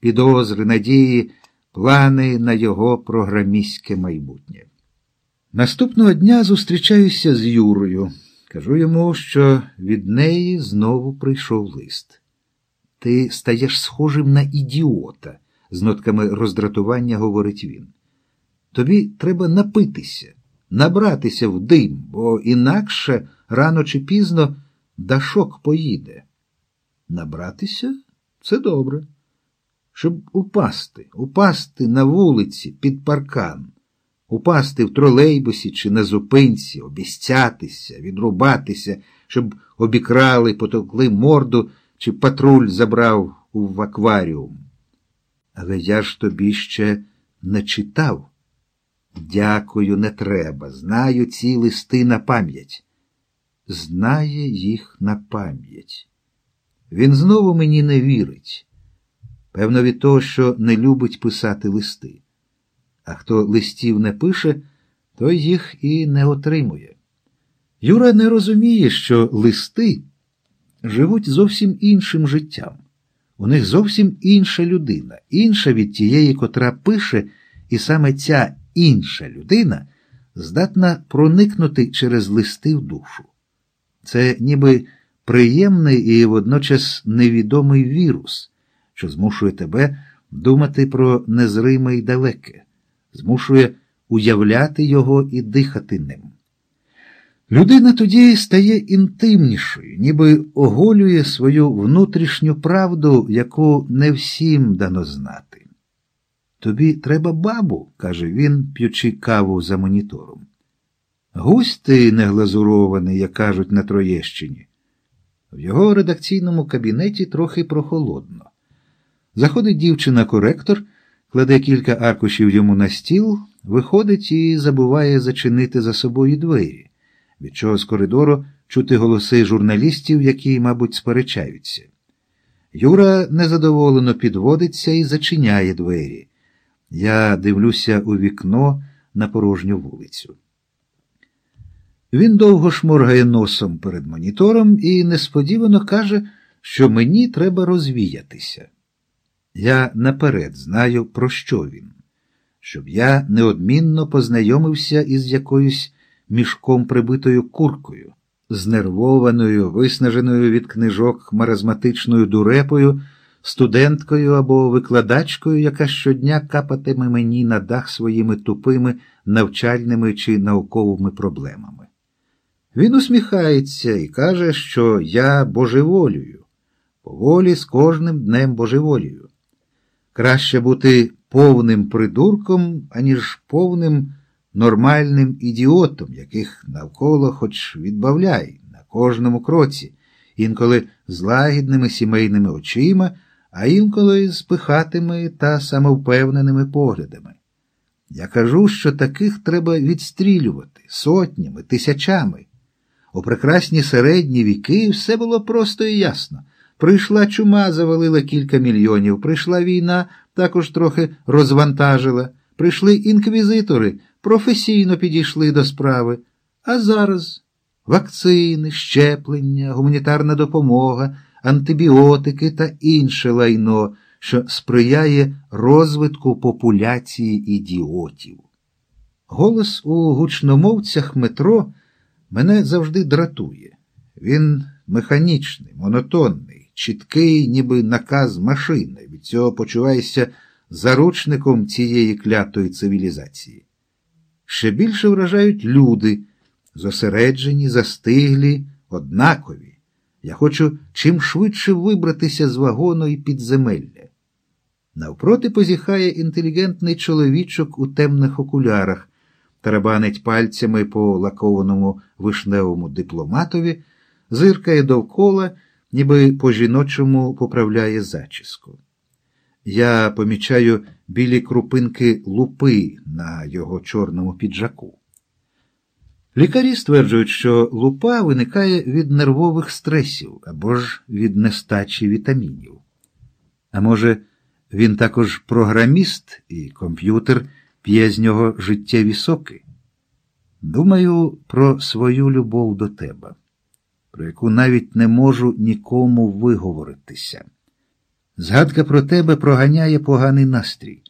підозри, надії, плани на його програмістське майбутнє. Наступного дня зустрічаюся з Юрою. Кажу йому, що від неї знову прийшов лист. Ти стаєш схожим на ідіота, з нотками роздратування говорить він. Тобі треба напитися, набратися в дим, бо інакше рано чи пізно дашок поїде. Набратися це добре. Щоб упасти, упасти на вулиці під паркан, упасти в тролейбусі чи на зупинці, обіцятися, відрубатися, щоб обікрали, потовкли морду чи патруль забрав в акваріум. Але я ж тобі ще не читав. Дякую, не треба. Знаю ці листи на пам'ять. Знає їх на пам'ять. Він знову мені не вірить. Певно, від того, що не любить писати листи. А хто листів не пише, той їх і не отримує. Юра не розуміє, що листи живуть зовсім іншим життям. У них зовсім інша людина, інша від тієї, котра пише, і саме ця інша людина здатна проникнути через листи в душу. Це ніби приємний і водночас невідомий вірус, що змушує тебе думати про незриме й далеке, змушує уявляти його і дихати ним. Людина тоді стає інтимнішою, ніби оголює свою внутрішню правду, яку не всім дано знати. Тобі треба бабу, каже він, п'ючи каву за монітором. Гусь ти неглазурований, як кажуть на Троєщині. В його редакційному кабінеті трохи прохолодно. Заходить дівчина-коректор, кладе кілька аркушів йому на стіл, виходить і забуває зачинити за собою двері, від чого з коридору чути голоси журналістів, які, мабуть, сперечаються. Юра незадоволено підводиться і зачиняє двері. Я дивлюся у вікно на порожню вулицю. Він довго шморгає носом перед монітором і несподівано каже, що мені треба розвіятися. Я наперед знаю, про що він, щоб я неодмінно познайомився із якоюсь мішком прибитою куркою, знервованою, виснаженою від книжок маразматичною дурепою, студенткою або викладачкою, яка щодня капатиме мені на дах своїми тупими навчальними чи науковими проблемами. Він усміхається і каже, що я божеволюю, поволі з кожним днем божеволюю. Краще бути повним придурком, аніж повним нормальним ідіотом, яких навколо хоч відбавляй на кожному кроці, інколи з лагідними сімейними очима, а інколи з пихатими та самовпевненими поглядами. Я кажу, що таких треба відстрілювати сотнями, тисячами. У прекрасні середні віки все було просто і ясно. Прийшла чума, завалила кілька мільйонів, прийшла війна, також трохи розвантажила, прийшли інквізитори, професійно підійшли до справи. А зараз вакцини, щеплення, гуманітарна допомога, антибіотики та інше лайно, що сприяє розвитку популяції ідіотів. Голос у гучномовцях метро мене завжди дратує. Він механічний, монотонний, чіткий, ніби наказ машини. Від цього почуваєшся заручником цієї клятої цивілізації. Ще більше вражають люди, зосереджені, застиглі, однакові. Я хочу чим швидше вибратися з вагону і підземелля. Навпроти позіхає інтелігентний чоловічок у темних окулярах, тарабанить пальцями по лакованому вишневому дипломатові, зиркає довкола, ніби по жіночому поправляє зачіску. Я помічаю білі крупинки лупи на його чорному піджаку. Лікарі стверджують, що лупа виникає від нервових стресів або ж від нестачі вітамінів. А може, він також програміст і комп'ютер п'є з нього життєві соки? Думаю про свою любов до тебе, про яку навіть не можу нікому виговоритися. Згадка про тебе проганяє поганий настрій.